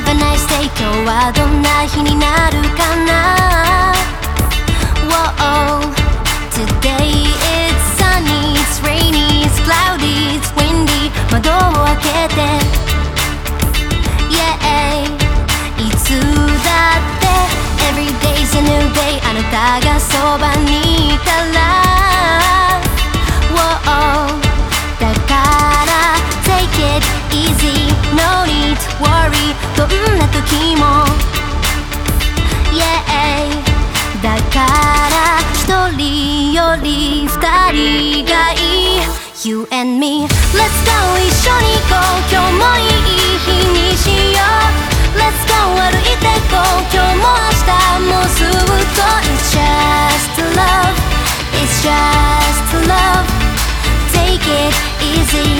今日はどんな日になるかな Whoa, today it's sunny, it's rainy, it's cloudy, it's windy 窓を開けて Yeah いつだって Every day's a new day あなたがそばにいたら Whoa だから Take it easy No need to worry どんな時も Yeah だから一人より二人がいい You and me Let's go 一緒に行こう今日もいい日にしよう Let's go 歩いてこう今日も明日もずっと It's just love It's just love Take it easy No need to